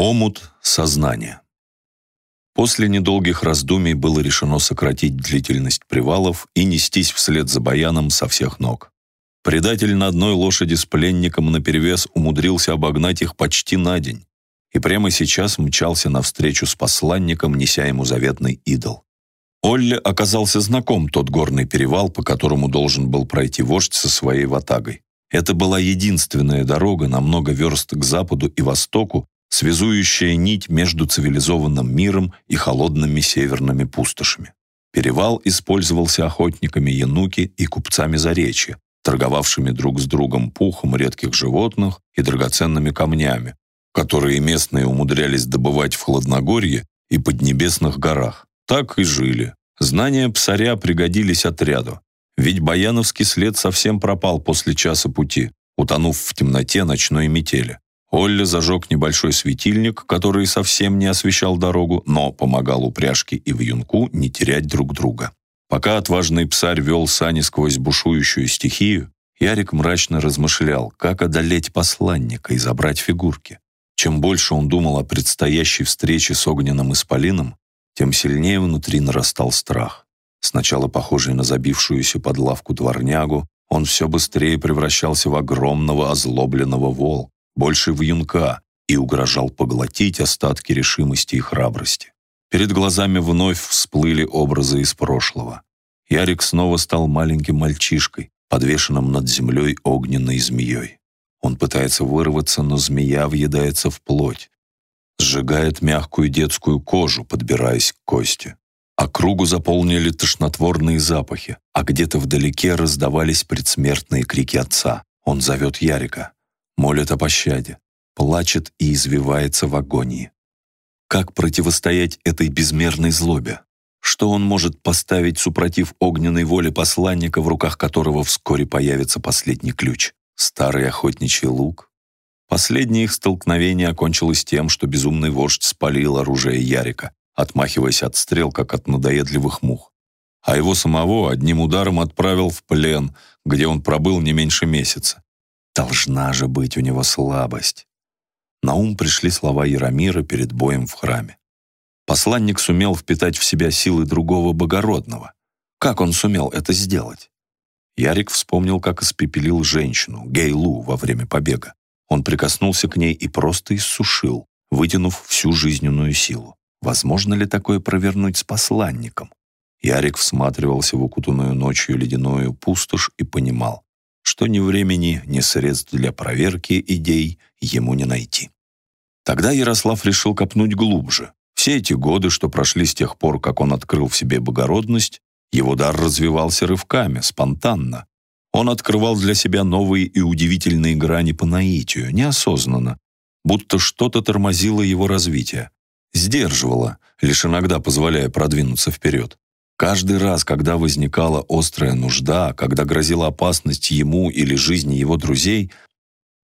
Омут сознания. После недолгих раздумий было решено сократить длительность привалов и нестись вслед за Баяном со всех ног. Предатель на одной лошади с пленником наперевес умудрился обогнать их почти на день и прямо сейчас мчался навстречу с посланником, неся ему заветный идол. Олле оказался знаком тот горный перевал, по которому должен был пройти вождь со своей ватагой. Это была единственная дорога на много верст к западу и востоку, связующая нить между цивилизованным миром и холодными северными пустошами. Перевал использовался охотниками Януки и купцами Заречья, торговавшими друг с другом пухом редких животных и драгоценными камнями, которые местные умудрялись добывать в Хладногорье и Поднебесных горах. Так и жили. Знания псаря пригодились отряду, ведь Баяновский след совсем пропал после часа пути, утонув в темноте ночной метели. Олля зажег небольшой светильник, который совсем не освещал дорогу, но помогал упряжке и вьюнку не терять друг друга. Пока отважный псарь вел сани сквозь бушующую стихию, Ярик мрачно размышлял, как одолеть посланника и забрать фигурки. Чем больше он думал о предстоящей встрече с огненным исполином, тем сильнее внутри нарастал страх. Сначала похожий на забившуюся под лавку дворнягу, он все быстрее превращался в огромного озлобленного волка, больше в юнка, и угрожал поглотить остатки решимости и храбрости. Перед глазами вновь всплыли образы из прошлого. Ярик снова стал маленьким мальчишкой, подвешенным над землей огненной змеей. Он пытается вырваться, но змея въедается в плоть, сжигает мягкую детскую кожу, подбираясь к кости. А кругу заполнили тошнотворные запахи, а где-то вдалеке раздавались предсмертные крики отца. Он зовет Ярика молит о пощаде, плачет и извивается в агонии. Как противостоять этой безмерной злобе? Что он может поставить супротив огненной воли посланника, в руках которого вскоре появится последний ключ? Старый охотничий лук? Последнее их столкновение окончилось тем, что безумный вождь спалил оружие Ярика, отмахиваясь от стрел, как от надоедливых мух. А его самого одним ударом отправил в плен, где он пробыл не меньше месяца. Должна же быть у него слабость. На ум пришли слова Яромира перед боем в храме. Посланник сумел впитать в себя силы другого богородного. Как он сумел это сделать? Ярик вспомнил, как испепелил женщину, Гейлу, во время побега. Он прикоснулся к ней и просто иссушил, вытянув всю жизненную силу. Возможно ли такое провернуть с посланником? Ярик всматривался в укутанную ночью ледяную пустошь и понимал, что ни времени, ни средств для проверки идей ему не найти. Тогда Ярослав решил копнуть глубже. Все эти годы, что прошли с тех пор, как он открыл в себе богородность, его дар развивался рывками, спонтанно. Он открывал для себя новые и удивительные грани по наитию, неосознанно, будто что-то тормозило его развитие, сдерживало, лишь иногда позволяя продвинуться вперед. Каждый раз, когда возникала острая нужда, когда грозила опасность ему или жизни его друзей,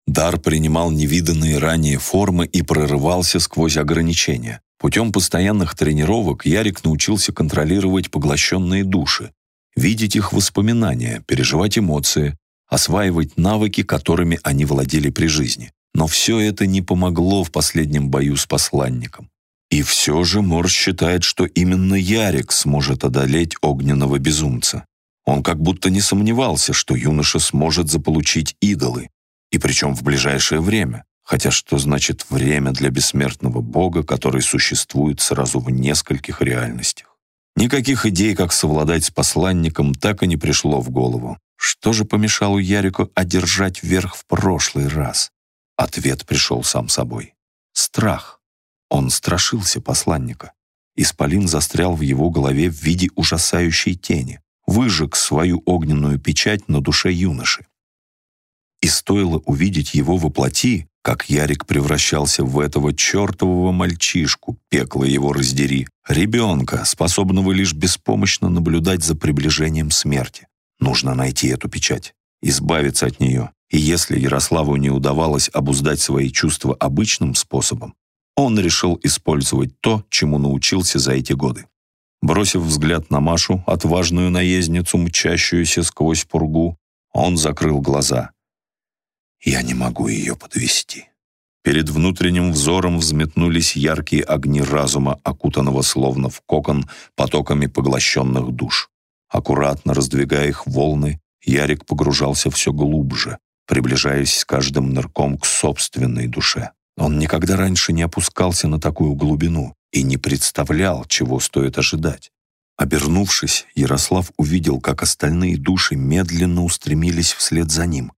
дар принимал невиданные ранее формы и прорывался сквозь ограничения. Путем постоянных тренировок Ярик научился контролировать поглощенные души, видеть их воспоминания, переживать эмоции, осваивать навыки, которыми они владели при жизни. Но все это не помогло в последнем бою с посланником. И все же Мор считает, что именно Ярик сможет одолеть огненного безумца. Он как будто не сомневался, что юноша сможет заполучить идолы, и причем в ближайшее время. Хотя что значит время для бессмертного бога, который существует сразу в нескольких реальностях? Никаких идей, как совладать с посланником, так и не пришло в голову. Что же помешало Ярику одержать верх в прошлый раз? Ответ пришел сам собой. Страх. Он страшился посланника. Исполин застрял в его голове в виде ужасающей тени, выжег свою огненную печать на душе юноши. И стоило увидеть его воплоти, как Ярик превращался в этого чертового мальчишку, пекло его раздери, ребенка, способного лишь беспомощно наблюдать за приближением смерти. Нужно найти эту печать, избавиться от нее. И если Ярославу не удавалось обуздать свои чувства обычным способом, он решил использовать то, чему научился за эти годы. Бросив взгляд на Машу, отважную наездницу, мчащуюся сквозь пургу, он закрыл глаза. «Я не могу ее подвести. Перед внутренним взором взметнулись яркие огни разума, окутанного словно в кокон потоками поглощенных душ. Аккуратно раздвигая их волны, Ярик погружался все глубже, приближаясь с каждым нырком к собственной душе. Он никогда раньше не опускался на такую глубину и не представлял, чего стоит ожидать. Обернувшись, Ярослав увидел, как остальные души медленно устремились вслед за ним.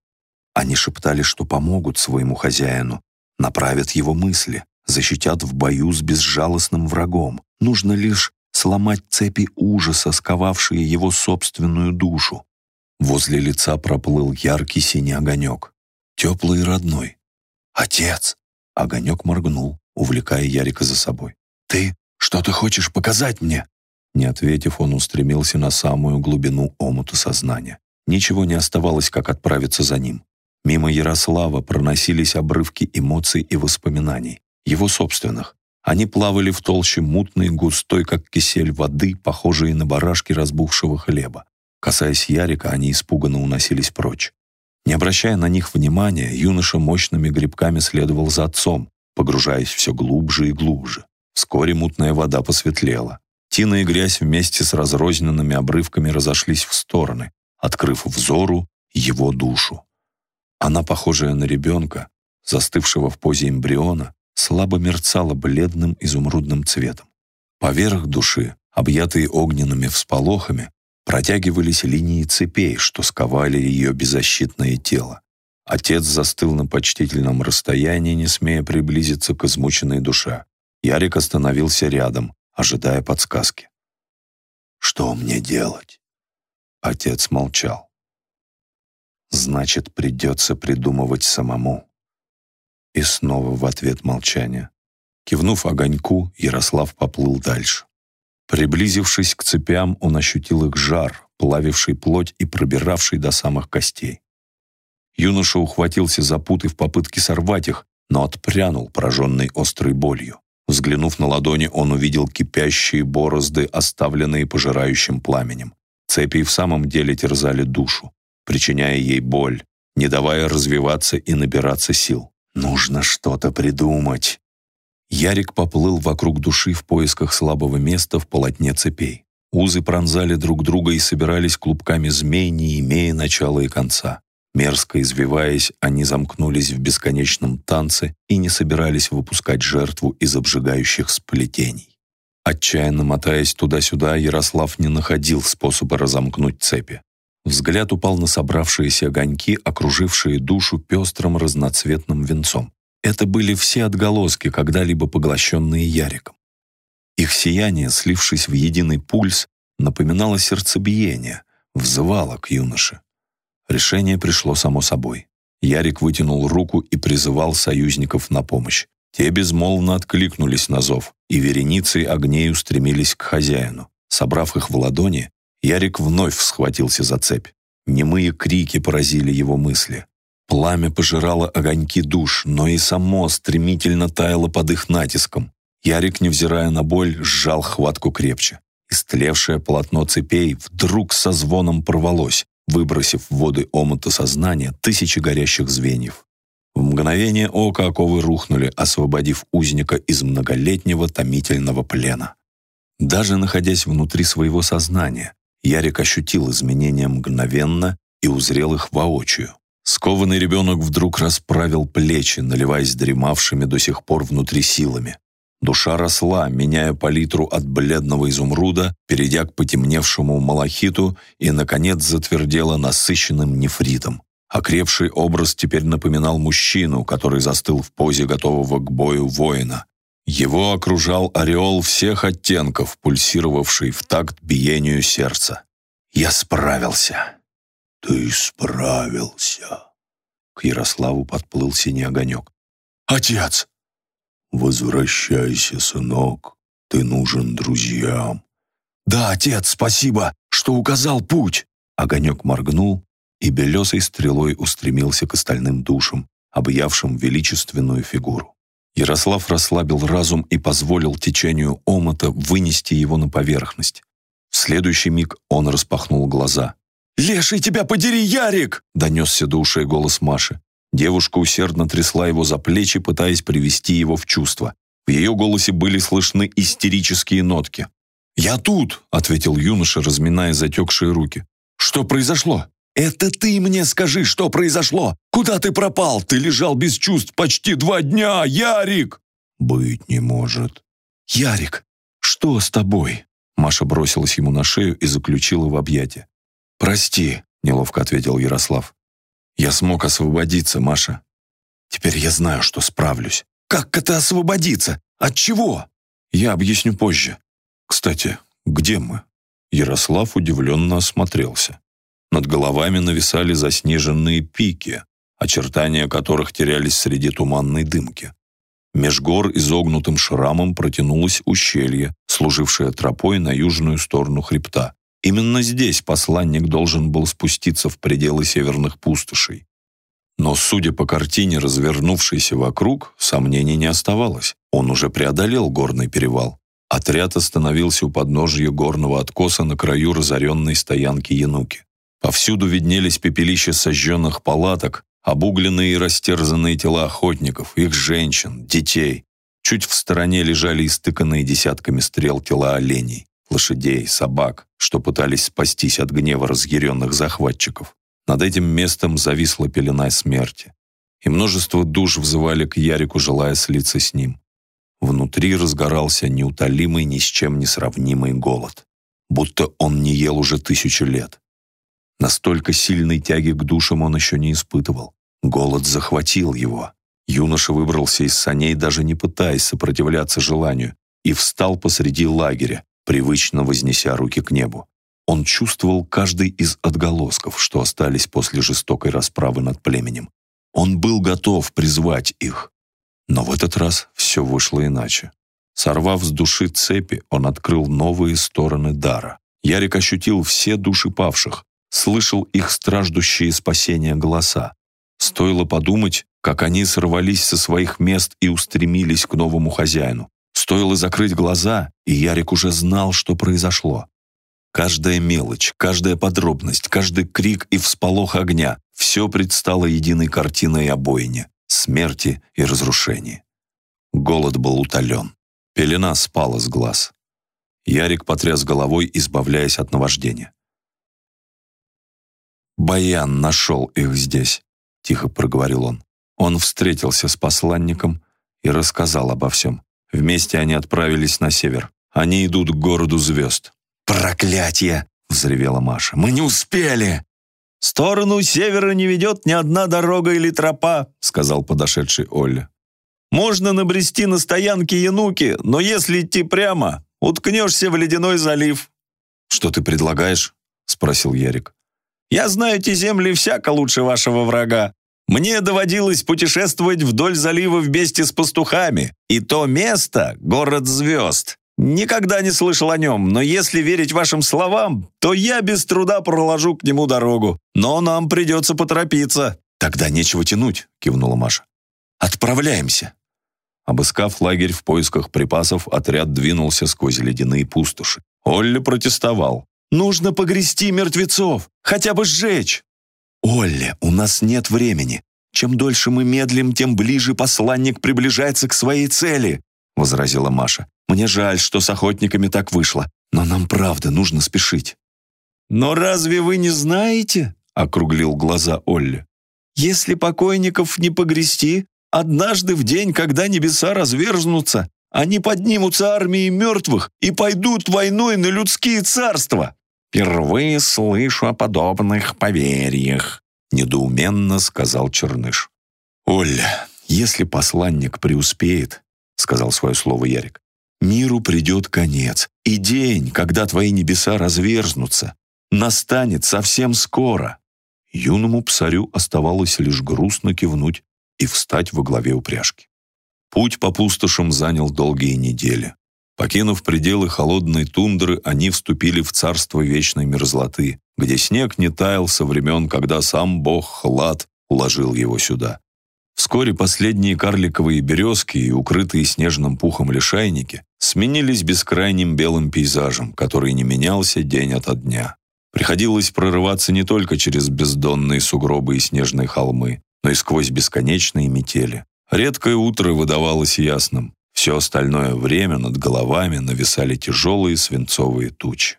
Они шептали, что помогут своему хозяину, направят его мысли, защитят в бою с безжалостным врагом. Нужно лишь сломать цепи ужаса, сковавшие его собственную душу. Возле лица проплыл яркий синий огонек, теплый и родной. «Отец!» — огонек моргнул, увлекая Ярика за собой. «Ты что ты хочешь показать мне?» Не ответив, он устремился на самую глубину омута сознания. Ничего не оставалось, как отправиться за ним. Мимо Ярослава проносились обрывки эмоций и воспоминаний, его собственных. Они плавали в толще мутной, густой, как кисель воды, похожие на барашки разбухшего хлеба. Касаясь Ярика, они испуганно уносились прочь. Не обращая на них внимания, юноша мощными грибками следовал за отцом, погружаясь все глубже и глубже. Вскоре мутная вода посветлела. Тина и грязь вместе с разрозненными обрывками разошлись в стороны, открыв взору его душу. Она, похожая на ребенка, застывшего в позе эмбриона, слабо мерцала бледным изумрудным цветом. Поверх души, объятые огненными всполохами, протягивались линии цепей, что сковали ее беззащитное тело. Отец застыл на почтительном расстоянии, не смея приблизиться к измученной душе. Ярик остановился рядом, ожидая подсказки. «Что мне делать?» Отец молчал. «Значит, придется придумывать самому». И снова в ответ молчание. Кивнув огоньку, Ярослав поплыл дальше. Приблизившись к цепям, он ощутил их жар, плавивший плоть и пробиравший до самых костей. Юноша ухватился за путы в попытке сорвать их, но отпрянул, пораженный острой болью. Взглянув на ладони, он увидел кипящие борозды, оставленные пожирающим пламенем. Цепи в самом деле терзали душу, причиняя ей боль, не давая развиваться и набираться сил. «Нужно что-то придумать», Ярик поплыл вокруг души в поисках слабого места в полотне цепей. Узы пронзали друг друга и собирались клубками змей, не имея начала и конца. Мерзко извиваясь, они замкнулись в бесконечном танце и не собирались выпускать жертву из обжигающих сплетений. Отчаянно мотаясь туда-сюда, Ярослав не находил способа разомкнуть цепи. Взгляд упал на собравшиеся огоньки, окружившие душу пестрым разноцветным венцом. Это были все отголоски, когда-либо поглощенные Яриком. Их сияние, слившись в единый пульс, напоминало сердцебиение, взывало к юноше. Решение пришло само собой. Ярик вытянул руку и призывал союзников на помощь. Те безмолвно откликнулись на зов, и вереницей огней устремились к хозяину. Собрав их в ладони, Ярик вновь схватился за цепь. Немые крики поразили его мысли. Пламя пожирало огоньки душ, но и само стремительно таяло под их натиском. Ярик, невзирая на боль, сжал хватку крепче. Истлевшее полотно цепей вдруг со звоном порвалось, выбросив в воды омута сознания тысячи горящих звеньев. В мгновение ока оковы рухнули, освободив узника из многолетнего томительного плена. Даже находясь внутри своего сознания, Ярик ощутил изменения мгновенно и узрел их воочию. Скованный ребенок вдруг расправил плечи, наливаясь дремавшими до сих пор внутри силами. Душа росла, меняя палитру от бледного изумруда, перейдя к потемневшему малахиту и, наконец, затвердела насыщенным нефритом. Окрепший образ теперь напоминал мужчину, который застыл в позе готового к бою воина. Его окружал ореол всех оттенков, пульсировавший в такт биению сердца. «Я справился!» «Ты справился!» К Ярославу подплыл синий огонек. «Отец!» «Возвращайся, сынок. Ты нужен друзьям». «Да, отец, спасибо, что указал путь!» Огонек моргнул, и белесой стрелой устремился к остальным душам, объявшим величественную фигуру. Ярослав расслабил разум и позволил течению омота вынести его на поверхность. В следующий миг он распахнул глаза. «Леший, тебя подери, Ярик!» — донесся до ушей голос Маши. Девушка усердно трясла его за плечи, пытаясь привести его в чувство. В ее голосе были слышны истерические нотки. «Я тут!» — ответил юноша, разминая затекшие руки. «Что произошло?» «Это ты мне скажи, что произошло! Куда ты пропал? Ты лежал без чувств почти два дня, Ярик!» «Быть не может». «Ярик, что с тобой?» Маша бросилась ему на шею и заключила в объятия. «Прости», — неловко ответил Ярослав. «Я смог освободиться, Маша. Теперь я знаю, что справлюсь». «Как это освободиться? От чего?» «Я объясню позже. Кстати, где мы?» Ярослав удивленно осмотрелся. Над головами нависали заснеженные пики, очертания которых терялись среди туманной дымки. Меж гор изогнутым шрамом протянулось ущелье, служившее тропой на южную сторону хребта. Именно здесь посланник должен был спуститься в пределы северных пустошей. Но, судя по картине, развернувшейся вокруг, сомнений не оставалось. Он уже преодолел горный перевал. Отряд остановился у подножия горного откоса на краю разоренной стоянки Януки. Повсюду виднелись пепелища сожженных палаток, обугленные и растерзанные тела охотников, их женщин, детей. Чуть в стороне лежали истыканные десятками стрел тела оленей, лошадей, собак, что пытались спастись от гнева разъяренных захватчиков. Над этим местом зависла пелена смерти, и множество душ взывали к Ярику, желая слиться с ним. Внутри разгорался неутолимый, ни с чем не сравнимый голод, будто он не ел уже тысячу лет. Настолько сильной тяги к душам он еще не испытывал. Голод захватил его. Юноша выбрался из саней, даже не пытаясь сопротивляться желанию, и встал посреди лагеря, привычно вознеся руки к небу. Он чувствовал каждый из отголосков, что остались после жестокой расправы над племенем. Он был готов призвать их. Но в этот раз все вышло иначе. Сорвав с души цепи, он открыл новые стороны дара. Ярик ощутил все души павших, слышал их страждущие спасения голоса. Стоило подумать, как они сорвались со своих мест и устремились к новому хозяину. Стоило закрыть глаза, и Ярик уже знал, что произошло. Каждая мелочь, каждая подробность, каждый крик и всполох огня — все предстало единой картиной обойне, смерти и разрушения. Голод был утолен. Пелена спала с глаз. Ярик потряс головой, избавляясь от наваждения. «Баян нашел их здесь», — тихо проговорил он. Он встретился с посланником и рассказал обо всем. Вместе они отправились на север. Они идут к городу звезд. «Проклятие!» — взревела Маша. «Мы не успели!» «Сторону севера не ведет ни одна дорога или тропа», — сказал подошедший Оля. «Можно набрести на стоянке Януки, но если идти прямо, уткнешься в ледяной залив». «Что ты предлагаешь?» — спросил Ярик. Я знаю эти земли всяко лучше вашего врага. Мне доводилось путешествовать вдоль залива вместе с пастухами, и то место — город звезд. Никогда не слышал о нем, но если верить вашим словам, то я без труда проложу к нему дорогу. Но нам придется поторопиться». «Тогда нечего тянуть», — кивнула Маша. «Отправляемся». Обыскав лагерь в поисках припасов, отряд двинулся сквозь ледяные пустоши. Олли протестовал. Нужно погрести мертвецов, хотя бы сжечь. Олля, у нас нет времени. Чем дольше мы медлим, тем ближе посланник приближается к своей цели, возразила Маша. Мне жаль, что с охотниками так вышло, но нам правда нужно спешить. Но разве вы не знаете, округлил глаза Олли. Если покойников не погрести, однажды в день, когда небеса разверзнутся, они поднимутся армией мертвых и пойдут войной на людские царства. «Впервые слышу о подобных поверьях», — недоуменно сказал Черныш. «Оля, если посланник преуспеет», — сказал свое слово Ярик, «миру придет конец, и день, когда твои небеса разверзнутся, настанет совсем скоро». Юному псарю оставалось лишь грустно кивнуть и встать во главе упряжки. Путь по пустошам занял долгие недели. Покинув пределы холодной тундры, они вступили в царство вечной мерзлоты, где снег не таял со времен, когда сам бог Хлад уложил его сюда. Вскоре последние карликовые березки и укрытые снежным пухом лишайники сменились бескрайним белым пейзажем, который не менялся день ото дня. Приходилось прорываться не только через бездонные сугробы и снежные холмы, но и сквозь бесконечные метели. Редкое утро выдавалось ясным. Все остальное время над головами нависали тяжелые свинцовые тучи.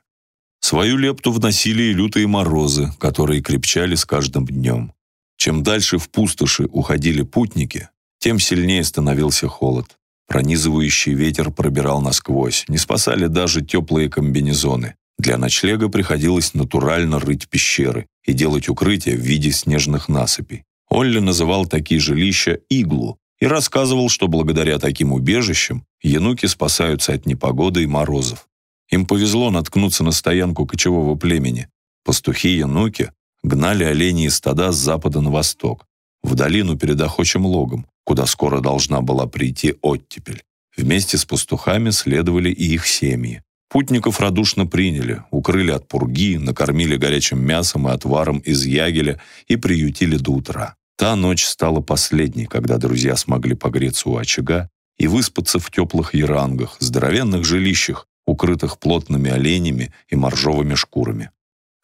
Свою лепту вносили и лютые морозы, которые крепчали с каждым днем. Чем дальше в пустоши уходили путники, тем сильнее становился холод. Пронизывающий ветер пробирал насквозь, не спасали даже теплые комбинезоны. Для ночлега приходилось натурально рыть пещеры и делать укрытия в виде снежных насыпей. Олли называл такие жилища «иглу» и рассказывал, что благодаря таким убежищам януки спасаются от непогоды и морозов. Им повезло наткнуться на стоянку кочевого племени. Пастухи-януки гнали оленей и стада с запада на восток, в долину перед охочим логом, куда скоро должна была прийти оттепель. Вместе с пастухами следовали и их семьи. Путников радушно приняли, укрыли от пурги, накормили горячим мясом и отваром из ягеля и приютили до утра. Та ночь стала последней, когда друзья смогли погреться у очага и выспаться в теплых ярангах, здоровенных жилищах, укрытых плотными оленями и моржовыми шкурами.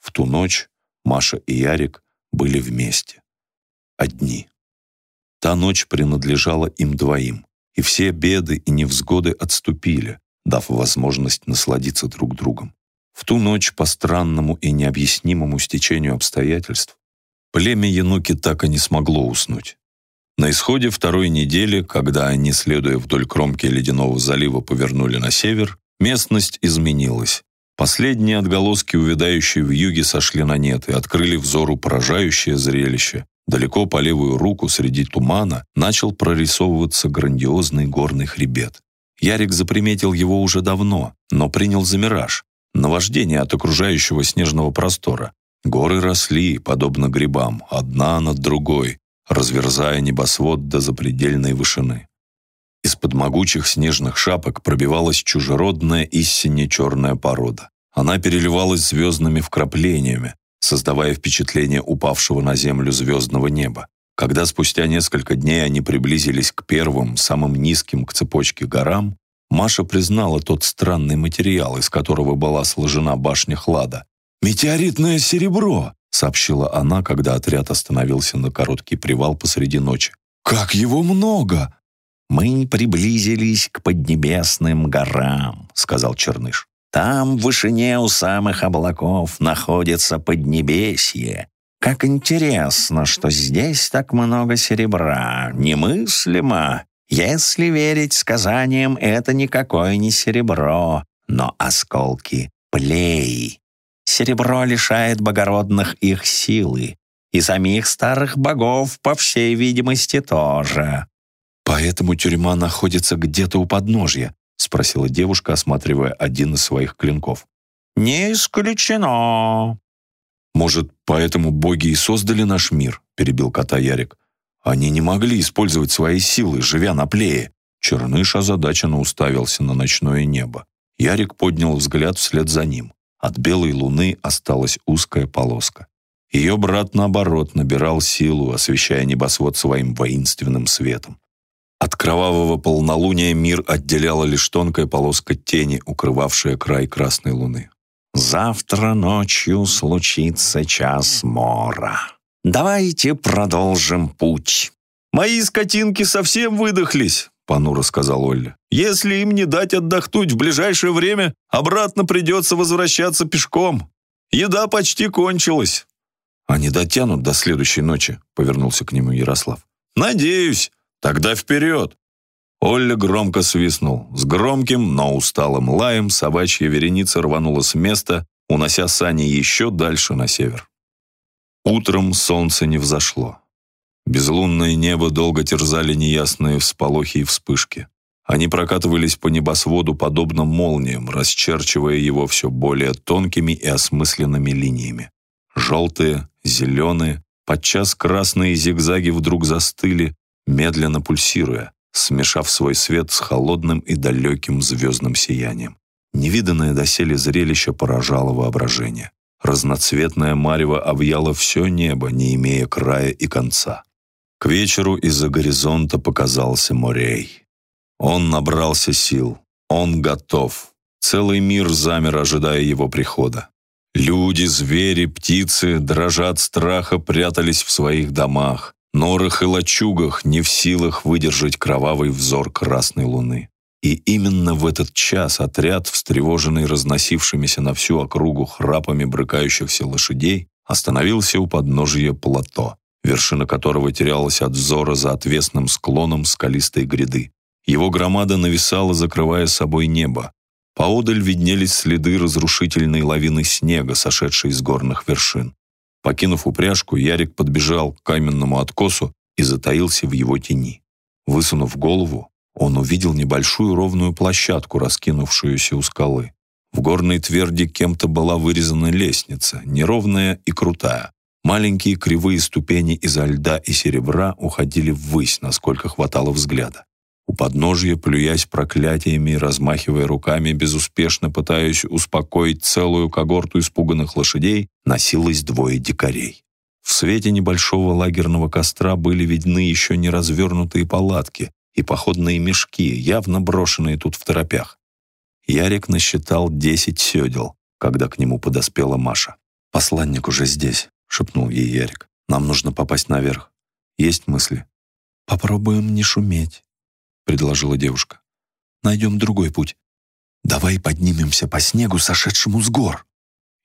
В ту ночь Маша и Ярик были вместе. Одни. Та ночь принадлежала им двоим, и все беды и невзгоды отступили, дав возможность насладиться друг другом. В ту ночь по странному и необъяснимому стечению обстоятельств племя Януки так и не смогло уснуть. На исходе второй недели, когда они, следуя вдоль кромки ледяного залива, повернули на север, местность изменилась. Последние отголоски, увядающие в юге, сошли на нет и открыли взору поражающее зрелище. Далеко по левую руку среди тумана начал прорисовываться грандиозный горный хребет. Ярик заприметил его уже давно, но принял за мираж, наваждение от окружающего снежного простора. Горы росли, подобно грибам, одна над другой, разверзая небосвод до запредельной вышины. Из-под могучих снежных шапок пробивалась чужеродная истинно черная порода. Она переливалась звездными вкраплениями, создавая впечатление упавшего на землю звездного неба. Когда спустя несколько дней они приблизились к первым, самым низким к цепочке горам, Маша признала тот странный материал, из которого была сложена башня Хлада. «Метеоритное серебро!» — сообщила она, когда отряд остановился на короткий привал посреди ночи. «Как его много!» «Мы приблизились к поднебесным горам», — сказал Черныш. Там, в вышине у самых облаков, находится Поднебесье. Как интересно, что здесь так много серебра. Немыслимо. Если верить сказаниям, это никакое не серебро, но осколки плей. Серебро лишает богородных их силы, и самих старых богов, по всей видимости, тоже. Поэтому тюрьма находится где-то у подножья, — спросила девушка, осматривая один из своих клинков. «Не исключено». «Может, поэтому боги и создали наш мир?» — перебил кота Ярик. «Они не могли использовать свои силы, живя на плее». Черныш озадаченно уставился на ночное небо. Ярик поднял взгляд вслед за ним. От белой луны осталась узкая полоска. Ее брат, наоборот, набирал силу, освещая небосвод своим воинственным светом. От кровавого полнолуния мир отделяла лишь тонкая полоска тени, укрывавшая край красной луны. «Завтра ночью случится час мора. Давайте продолжим путь». «Мои скотинки совсем выдохлись», — понуро сказал Олли. «Если им не дать отдохнуть в ближайшее время, обратно придется возвращаться пешком. Еда почти кончилась». «Они дотянут до следующей ночи», — повернулся к нему Ярослав. «Надеюсь. Тогда вперед!» Олля громко свистнул. С громким, но усталым лаем собачья вереница рванула с места, унося сани еще дальше на север. Утром солнце не взошло. Безлунное небо долго терзали неясные всполохи и вспышки. Они прокатывались по небосводу подобно молниям, расчерчивая его все более тонкими и осмысленными линиями. Желтые, зеленые, подчас красные зигзаги вдруг застыли, медленно пульсируя, смешав свой свет с холодным и далеким звездным сиянием. Невиданное доселе зрелище поражало воображение. Разноцветное марево объяло все небо, не имея края и конца. К вечеру из-за горизонта показался Морей. Он набрался сил. Он готов. Целый мир замер, ожидая его прихода. Люди, звери, птицы, дрожа от страха, прятались в своих домах. норах и лачугах не в силах выдержать кровавый взор красной луны. И именно в этот час отряд, встревоженный разносившимися на всю округу храпами брыкающихся лошадей, остановился у подножия плато, вершина которого терялась от взора за отвесным склоном скалистой гряды. Его громада нависала, закрывая собой небо. Поодаль виднелись следы разрушительной лавины снега, сошедшей из горных вершин. Покинув упряжку, Ярик подбежал к каменному откосу и затаился в его тени. Высунув голову, он увидел небольшую ровную площадку, раскинувшуюся у скалы. В горной тверди кем-то была вырезана лестница, неровная и крутая. Маленькие кривые ступени изо льда и серебра уходили ввысь, насколько хватало взгляда. У подножья, плюясь проклятиями размахивая руками, безуспешно пытаясь успокоить целую когорту испуганных лошадей, носилось двое дикарей. В свете небольшого лагерного костра были видны еще не развернутые палатки, и походные мешки, явно брошенные тут в торопях. Ярик насчитал десять седел, когда к нему подоспела Маша. «Посланник уже здесь», — шепнул ей Ярик. «Нам нужно попасть наверх. Есть мысли?» «Попробуем не шуметь», — предложила девушка. «Найдем другой путь. Давай поднимемся по снегу, сошедшему с гор».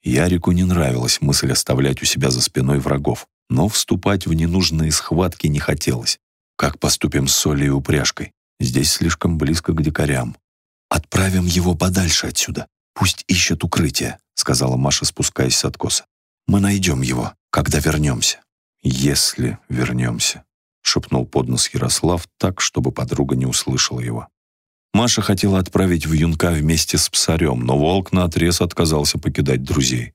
Ярику не нравилась мысль оставлять у себя за спиной врагов, но вступать в ненужные схватки не хотелось. Как поступим с Солей и упряжкой? Здесь слишком близко к дикарям. Отправим его подальше отсюда. Пусть ищет укрытие, сказала Маша, спускаясь с откоса. Мы найдем его, когда вернемся. Если вернемся, шепнул под нос Ярослав так, чтобы подруга не услышала его. Маша хотела отправить в юнка вместе с псарем, но волк наотрез отказался покидать друзей.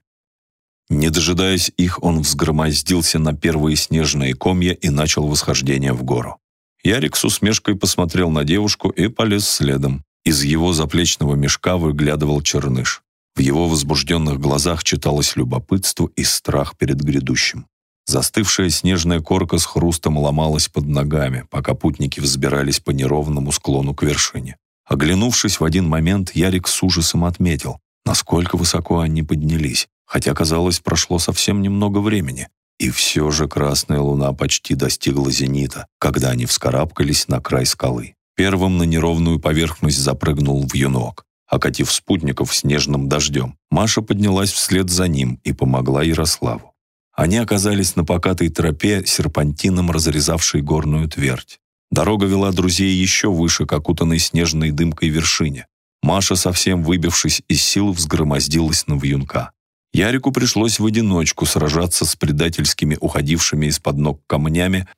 Не дожидаясь их, он взгромоздился на первые снежные комья и начал восхождение в гору. Ярик с усмешкой посмотрел на девушку и полез следом. Из его заплечного мешка выглядывал черныш. В его возбужденных глазах читалось любопытство и страх перед грядущим. Застывшая снежная корка с хрустом ломалась под ногами, пока путники взбирались по неровному склону к вершине. Оглянувшись в один момент, Ярик с ужасом отметил, насколько высоко они поднялись хотя, казалось, прошло совсем немного времени. И все же красная луна почти достигла зенита, когда они вскарабкались на край скалы. Первым на неровную поверхность запрыгнул юнок, окатив спутников снежным дождем. Маша поднялась вслед за ним и помогла Ярославу. Они оказались на покатой тропе, серпантином разрезавшей горную твердь. Дорога вела друзей еще выше к окутанной снежной дымкой вершине. Маша, совсем выбившись из сил, взгромоздилась на вьюнка. Ярику пришлось в одиночку сражаться с предательскими уходившими из-под ног камнями,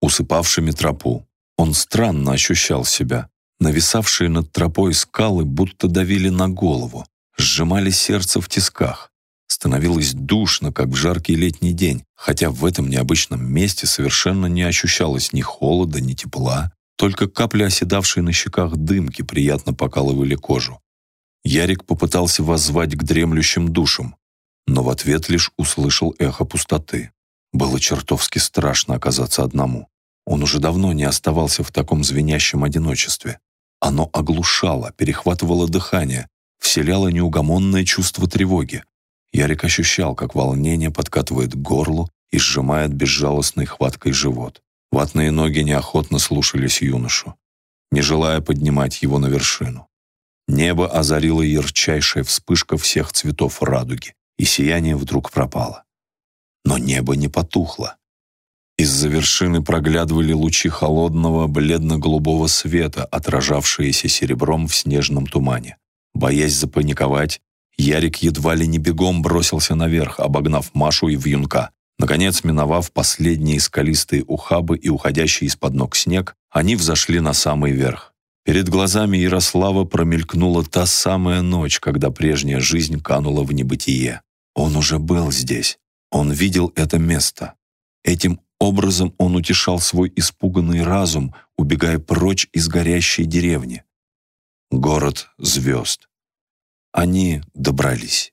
усыпавшими тропу. Он странно ощущал себя. Нависавшие над тропой скалы будто давили на голову, сжимали сердце в тисках. Становилось душно, как в жаркий летний день, хотя в этом необычном месте совершенно не ощущалось ни холода, ни тепла, только капли оседавшей на щеках дымки приятно покалывали кожу. Ярик попытался воззвать к дремлющим душам но в ответ лишь услышал эхо пустоты. Было чертовски страшно оказаться одному. Он уже давно не оставался в таком звенящем одиночестве. Оно оглушало, перехватывало дыхание, вселяло неугомонное чувство тревоги. Ярик ощущал, как волнение подкатывает к горлу и сжимает безжалостной хваткой живот. Ватные ноги неохотно слушались юношу, не желая поднимать его на вершину. Небо озарила ярчайшая вспышка всех цветов радуги и сияние вдруг пропало. Но небо не потухло. Из-за вершины проглядывали лучи холодного, бледно-голубого света, отражавшиеся серебром в снежном тумане. Боясь запаниковать, Ярик едва ли не бегом бросился наверх, обогнав Машу и вьюнка. Наконец, миновав последние скалистые ухабы и уходящий из-под ног снег, они взошли на самый верх. Перед глазами Ярослава промелькнула та самая ночь, когда прежняя жизнь канула в небытие. Он уже был здесь. Он видел это место. Этим образом он утешал свой испуганный разум, убегая прочь из горящей деревни. Город звезд. Они добрались.